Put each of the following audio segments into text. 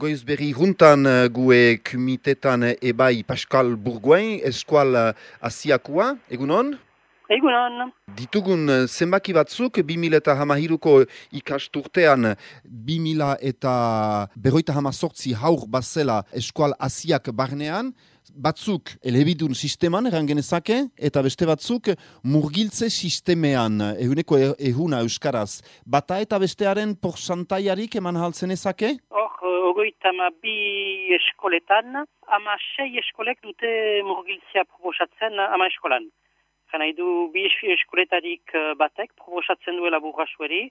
Goiz berri juntan uh, gue kumitetan ebai Pascal Burgoin, eskual uh, asiakua, egunon? Egunon. Ditugun zenbaki batzuk, 2000 eta hamahiruko ikasturtean, 2000 eta berroita hamazortzi haur bazela eskual asiak barnean, batzuk elebidun sisteman erangenezake, eta beste batzuk murgiltze sistemean, ehuneko ehuna euskaraz. Bata eta bestearen porsantaiarik eman haltzen ezake? Hor, ogoita ma bi eskoletan, ama sei eskolek dute murgiltzea proposatzen ama eskolan. Gana du bi eskoletarik batek proposatzen duela burrasueri,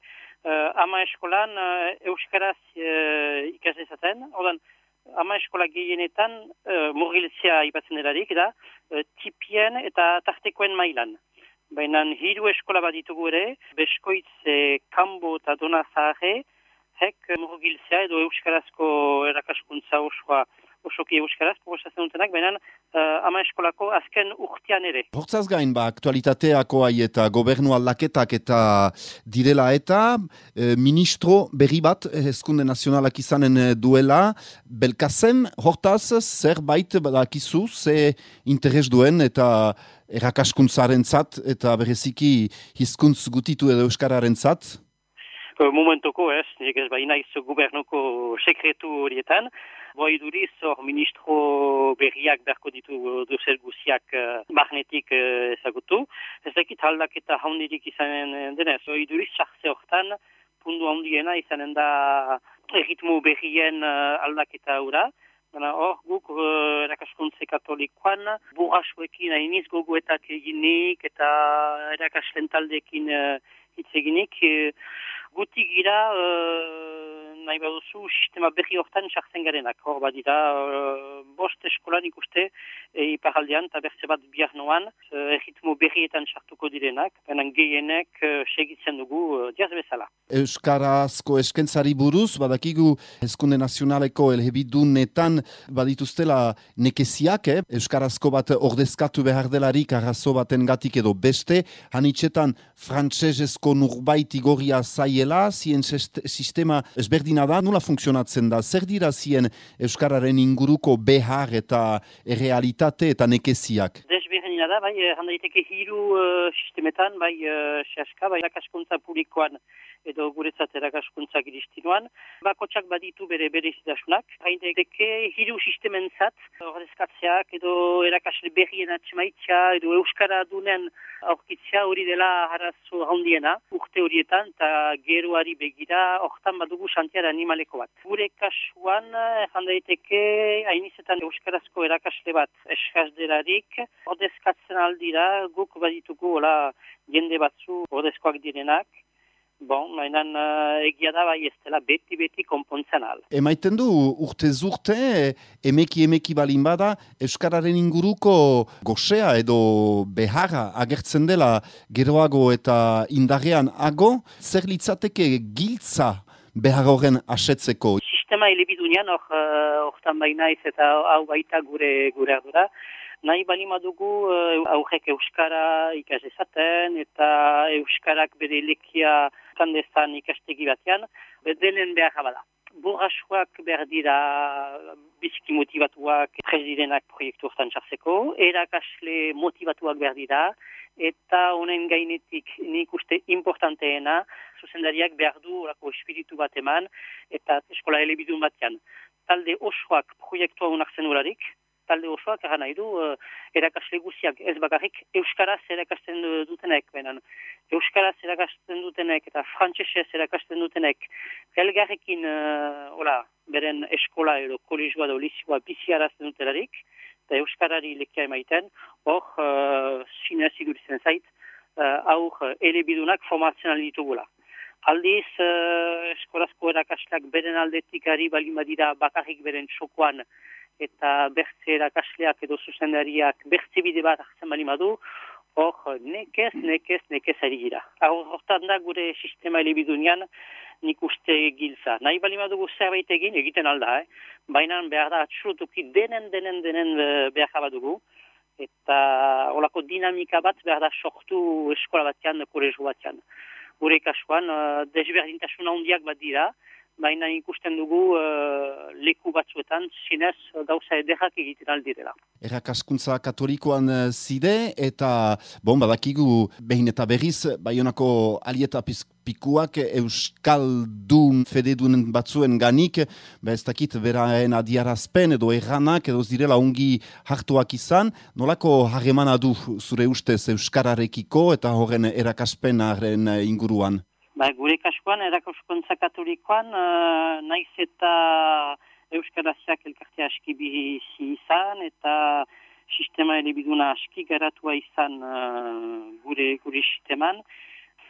uh, ama eskolan uh, euskaraz uh, ikasezaten, ordan, ama eskola gehienetan uh, murgiltzea ipatzen delarik, da, uh, tipien eta tartekoen mailan. Baina hiru eskola bat ditugu ere, beskoitz e, kanbo eta dona zaharre, hek murgiltzea edo euskarazko erakaskuntza osoa osoki euskaraz, proposatzen dutenak, baina uh, ama eskolako azken urtean ere. Hortzaz gain, ba, aktualitateako eta gobernu aldaketak eta direla eta e, ministro berri bat hezkunde nazionalak izanen duela, belkazen, hortaz, zerbait badakizu, ze interes duen eta erakaskuntzaren zat, eta bereziki hizkuntz gutitu edo euskararen zat? Momentoko ez, nik ez baina izo gubernuko sekretu horietan, boi duriz hor ministro berriak berko ditu duzer guziak uh, magnetik uh, ezagutu. Ez dakit aldaketa haundirik izanen denez, boi duriz txarze hortan pundu handiena izanen da erritmo berrien uh, aldaketa ura. Hor, guk uh, erakaskuntze katolikoan, burrasuekin hainiz goguetak eginik eta erakaslen taldekin uh, hitz eginik, uh, guti gira nahi baduzu sistema berri hortan sartzen garenak. Hor badira, uh, bost eskolan ikuste e, iparaldean eta bertze bat bihar noan, uh, erritmo berrietan sartuko direnak, benen gehienek uh, segitzen dugu uh, diaz bezala. Euskarazko eskentzari buruz, badakigu Hezkunde Nazionaleko elhebidunetan badituztela nekeziak, eh? Euskarazko bat ordezkatu behar delarik arrazo baten gatik edo beste, hanitzetan frantsesezko nurbait igoria zaiela, zien sistema ezberdin da, nula funtzionatzen da? Zer dira zien Euskararen inguruko behar eta errealitate eta nekeziak? Desberdina da, bai, handaiteke hiru uh, sistemetan, bai, uh, sehaska, bai, lakaskuntza publikoan edo guretzat erakaskuntzak iristinuan. Bakotsak baditu bere bere zidasunak. Haindeke hiru sistemen zat, horrezkatzeak edo erakasle berrien atxemaitzia edo euskara dunen aurkitzia hori dela harazo handiena. Urte horietan eta geroari begira hortan badugu xantiara animaleko bat. Gure kasuan handaiteke hainizetan euskarazko erakasle bat eskazderarik ordezkatzen aldira guk baditugu hola jende batzu ordezkoak direnak Bon, mainan uh, egia da bai ez dela beti-beti konpontzen al. Emaiten du urte zurte, emeki emeki balin bada, Euskararen inguruko gosea edo beharra agertzen dela geroago eta indarrean ago, zer litzateke giltza behar horren asetzeko? Sistema elebidunean hortan uh, baina ez eta hau baita gure gure ardura nahi bali madugu uh, aurrek euskara ikasezaten eta euskarak bere lekia kandezan ikastegi batean, bedenen behar jabala. Borrasuak behar dira biziki motivatuak presidenak proiektu hortan txarzeko, erakasle motivatuak behar dira, eta honen gainetik nik uste importanteena, zuzendariak behar du orako espiritu bat eman, eta eskola elebidun batean. Talde osoak proiektua unartzen urarik, talde osoak egan nahi du uh, erakasle guziak ez bakarrik Euskaraz erakasten dutenek, benen Euskaraz erakasten dutenek eta frantsesez erakasten dutenek elgarrekin uh, beren eskola edo kolegioa edo lizioa bizi arazten dutelarik, eta Euskarari lekia emaiten, hor uh, sinez iduritzen zait, uh, aur elebidunak formatzen ditugula. Aldiz, uh, eskolazko erakasleak beren aldetik ari balimadira bakarrik beren txokoan eta bertze erakasleak edo zuzendariak bertze bide bat hartzen bali madu, hor nekez, nekez, nekez ari gira. Hortan da gure sistema elebidunian nik uste gilza. Nahi bali madugu zerbait egin, egiten alda, eh? baina behar da atxurutuki denen, denen, denen eh, behar badugu. Eta holako dinamika bat behar da sortu eskola batean, kolegio batean. Gure kasuan, uh, desberdintasuna handiak bat dira, baina ikusten dugu uh, leku batzuetan zinez gauza ederrak egiten aldirela. Errakaskuntza katolikoan eh, zide eta bon, badakigu behin eta berriz baionako alieta pikuak euskaldun fededun batzuen ganik, ba ez dakit beraen adiarazpen edo erranak edo zirela ongi hartuak izan, nolako harremana du zure ustez euskararekiko eta horren erakaspenaren inguruan? Ba, gure kasuan, erakoskuntza katolikoan, uh, naiz eta Euskaraziak elkartea aski bizi izan, eta sistema elebiduna aski garatua izan uh, gure, gure sisteman.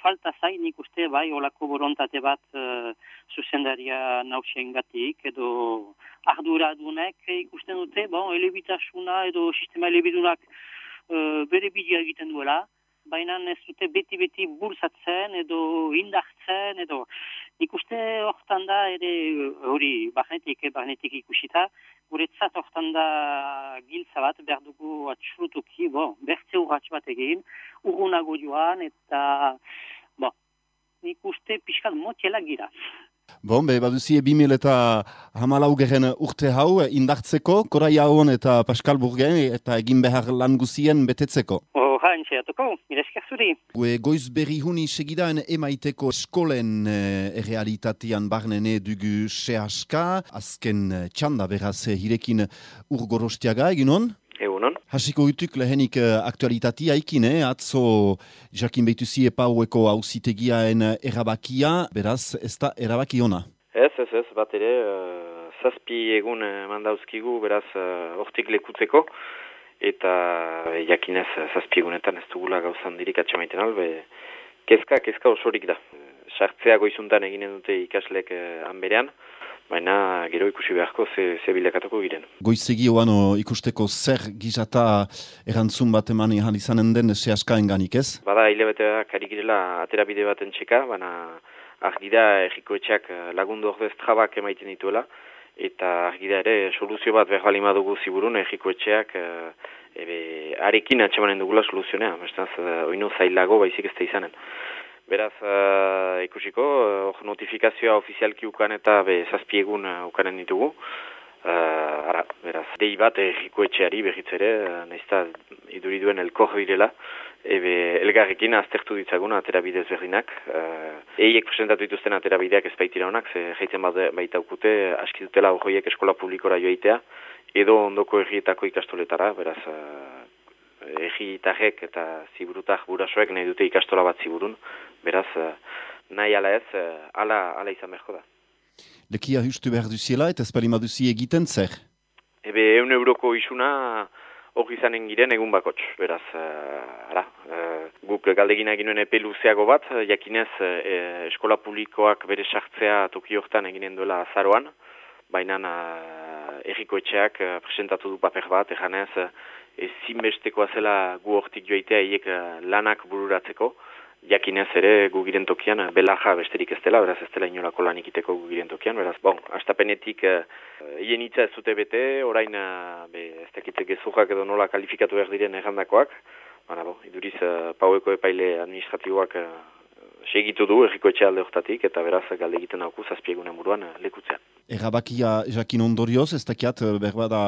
Falta zain nik uste, bai, olako borontate bat uh, zuzendaria nausien gatik, edo ardura dunek ikusten dute, bon, elebitasuna edo sistema elebidunak uh, bere bidea egiten duela, baina ez dute beti-beti bursatzen edo indartzen edo ikuste hortan da ere hori barnetik, barnetik ikusita guretzat hortan da giltza bat behar dugu atxurutuki, bo, bertze urratx bat egin urgunago joan eta bo, ikuste pixkat motiela gira. Bon, be, baduzi ebimil eta hamalau geren urte hau indartzeko, korai hauan eta Pascal Burgen eta egin behar lan guzien betetzeko. Horra, entxeatuko, miresker zuri. Gue goiz berri huni segidan emaiteko eskolen eh, realitatean barnene dugu sehaska, azken eh, txanda beraz eh, hirekin urgorostiaga eginon? Egunon. Hasiko utuk lehenik uh, aktualitatea ikin, eh? atzo jakin behitu zie paueko hausitegiaen erabakia, beraz ez da erabaki ona? Ez, ez, ez, bat ere, uh, zazpi egun uh, mandauzkigu, beraz, uh, hortik lekutzeko, eta uh, jakinez zazpi egunetan ez dugula gauzan dirik atxamaiten albe, kezka, kezka osorik da. Sartzea goizuntan eginen dute ikaslek uh, anberean, baina gero ikusi beharko ze, ze bilakatuko giren. Goizegi oano ikusteko zer gizata erantzun bat eman ihan izanen den ze askaen ganik ez? Bada hile batea kari girela atera bide baten txeka, baina argida erriko etxeak lagundu ordez trabak emaiten dituela, eta argida ere soluzio bat behar balima dugu ziburun erriko etxeak ebe, arekin atxemanen dugula soluzionea, bestanz, oino zailago baizik ez da izanen. Beraz, uh, ikusiko, uh, notifikazioa ofizialki ukan eta be, zazpiegun ukanen ditugu. Uh, ara, beraz, dei bat erriko etxeari behitzere, uh, nahizta iduriduen elkor birela, ebe elgarrekin aztertu ditzagun aterabidez berdinak. Uh, eiek presentatu dituzten aterabideak ez baitira honak, ze jaitzen baita ukute, aski dutela horroiek eskola publikora joaitea, edo ondoko errietako ikastoletara, beraz, egitarrek eta ziburutak burasoek nahi dute ikastola bat ziburun, beraz, eh, nahi ala ez, eh, ala, ala izan berko da. Lekia justu behar duziela eta ez duzi egiten zer? Ebe, eun euroko isuna hori izanen giren egun bakots, beraz, uh, ara, guk galdegina egin nuen epe luzeago bat, jakinez eskola publikoak bere sartzea toki hortan eginen duela azaroan, baina uh, erriko etxeak uh, presentatu du paper bat, eganez, uh, ezinbestekoa zela gu hortik joaitea hiek eh, lanak bururatzeko, jakinez ere gu giren tokian, eh, belaja besterik ez dela, beraz ez dela inolako lan ikiteko gu giren tokian, beraz, bon, astapenetik uh, hien hitza ez zute bete, orain uh, be, ez dakitze gezurrak edo nola kalifikatu behar diren errandakoak, baina bo, iduriz uh, paueko epaile administratiboak uh, segitu du erriko etxe alde hortatik, eta beraz galde egiten hauku zazpiegunen buruan lekutzean. Errabakia jakin ondorioz, ez dakiat eh, berbada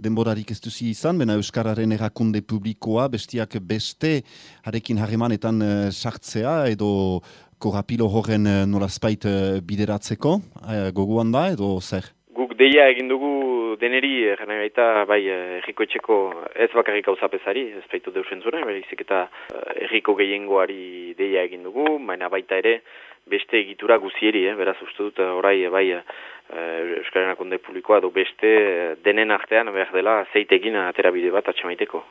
denborarik ez duzi izan, bena Euskararen erakunde publikoa, bestiak beste harekin harremanetan eh, sartzea edo korapilo horren uh, nolazpait bideratzeko, goguan da edo zer? Guk deia egin dugu deneri, gana gaita, bai, erriko etxeko ez bakarrik hau zapezari, ez baitu deusen zuen, bai, eta erriko gehiengoari deia egin dugu, baina baita ere, beste egitura guzieri, eh? beraz uste dut, orai, bai, Euskaren akunde publikoa du beste denen artean behar dela zeitekin aterabide bat atxamaiteko.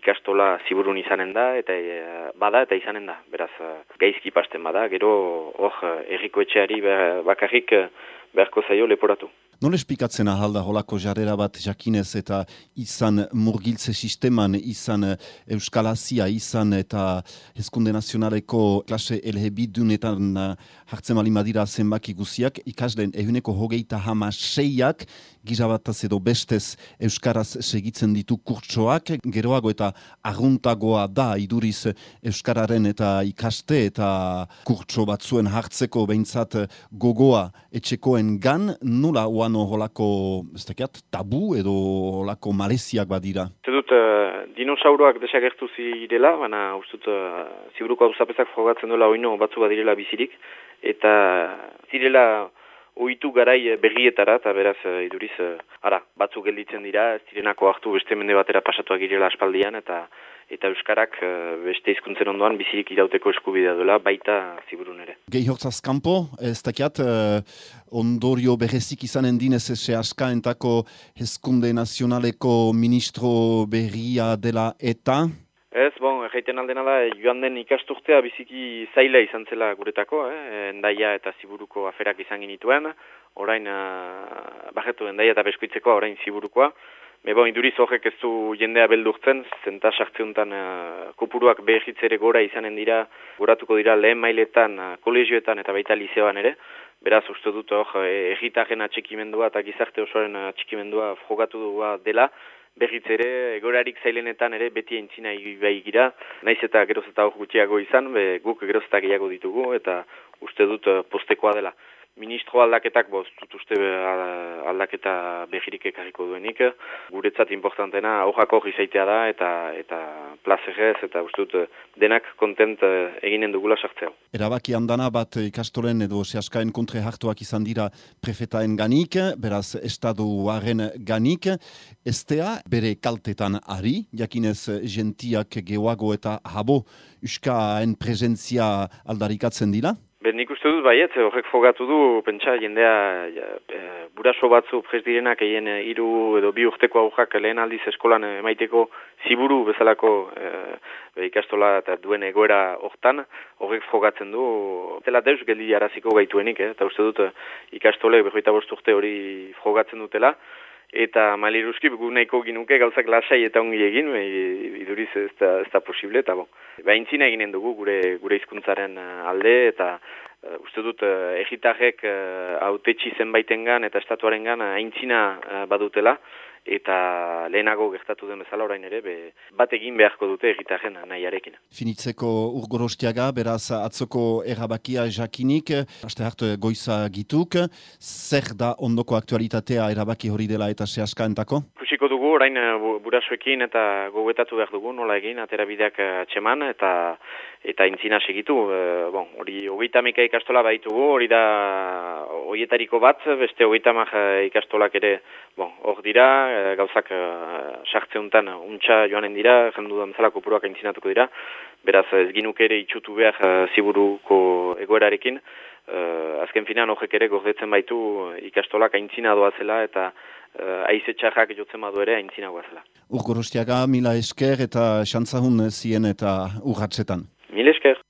Ikastola ziburun izanen da eta bada eta izanen da. Beraz, gaizki pasten bada, gero hor erriko etxeari bakarrik beharko zaio leporatu. Nola espikatzen ahalda holako jarrera bat jakinez eta izan murgiltze sisteman, izan Euskalazia, izan eta hezkunde nazionaleko klase elhebidunetan hartzen mali madira zenbaki guziak, ikasleen ehuneko hogeita hama seiak, gizabataz edo bestez Euskaraz segitzen ditu kurtsoak, geroago eta arguntagoa da iduriz Euskararen eta ikaste eta kurtso batzuen hartzeko behintzat gogoa etxekoen gan, nula uano holako tabu edo holako maleziak badira? Zedut, uh, dinosauroak desagertu zirela, baina ustut uh, ziburuko hau frogatzen duela oino batzu badirela bizirik, eta zirela ohitu garai berrietara, eta beraz, iduriz, ara, batzu gelditzen dira, ez direnako hartu beste mende batera pasatuak girela aspaldian, eta eta Euskarak beste hizkuntzen ondoan bizirik irauteko eskubidea duela, baita ziburun ere. Gehi hortzaz kanpo, ez dakiat, ondorio berezik izanen dinez ese askaentako hezkunde nazionaleko ministro berria dela eta, Ez, bon, jaiten aldena da, joan den ikasturtea biziki zaila izan zela guretako, eh? endaia eta ziburuko aferak izan ginituen, orain, uh, bajetu endaia eta beskoitzeko, orain ziburukoa. Me bon, iduriz horrek ez du jendea beldurtzen, zenta sartzeuntan uh, kopuruak behitzere gora izanen dira, goratuko dira lehen mailetan, uh, kolegioetan eta baita liseoan ere. Beraz, uste dut hor, egitaren atxekimendua eta gizarte osoaren atxekimendua frogatu dela, berriz ere, egorarik zailenetan ere beti entzina bai gira, naiz eta geroz eta gutxiago izan, be, guk geroz eta gehiago ditugu, eta uste dut eh, postekoa dela ministro aldaketak boz dut uste aldaketa behirik ekarriko duenik. Guretzat importantena aurrako izaitea da eta eta plazerez eta uste dut denak kontent eh, eginen dugula sartzea. Erabaki handana bat ikastolen edo sehaskaen kontre hartuak izan dira prefetaen ganik, beraz estaduaren ganik, estea bere kaltetan ari, jakinez gentiak geoago eta habo uskaen presentzia aldarikatzen dira? Ben nik uste dut baiet, horrek fogatu du, pentsa jendea ja, e, buraso batzu prez direnak egin e, iru edo bi urteko aurrak lehen aldiz eskolan emaiteko ziburu bezalako e, ikastola eta duen egoera hortan, horrek fogatzen du, zela deus geldi araziko gaituenik, eh? eta uste dut ikastole berroita bost urte hori frogatzen dutela, eta maliruzki gu nahiko ginuke gauzak lasai eta ongi egin, e, iduriz ez da, ez da posible, eta bon. Ba, intzina eginen dugu gure gure hizkuntzaren eh, alde, eta uh, uste dut uh, egitarrek uh, autetxi zenbaitengan eta estatuarengan aintzina uh, badutela, eta lehenago gertatu den bezala orain ere, be, bat egin beharko dute egitaren nahiarekin. Finitzeko urgorostiaga, beraz atzoko erabakia jakinik, haste hartu goiza gituk, zer da ondoko aktualitatea erabaki hori dela eta sehaskaentako? Kusiko dugu, orain burasuekin eta gobetatu behar dugu, nola egin, aterabideak txeman, eta eta intzina segitu, e, bon, hori hogeita meka ikastola baitugu, hori da hoietariko bat, beste hogeita ikastolak ere, bon, hor dira, e, gauzak e, sartzeuntan untxa joanen dira, jendu da mezalako puruak aintzinatuko dira, beraz ez ginuk ere itxutu behar e, ziburuko egoerarekin, e, azken finan horrek ere gordetzen baitu ikastolak aintzina doazela eta uh, aize txarrak jotzen badu ere aintzina guazela. Urgorostiaga, mila esker eta xantzahun zien eta urratzetan. Mil esker.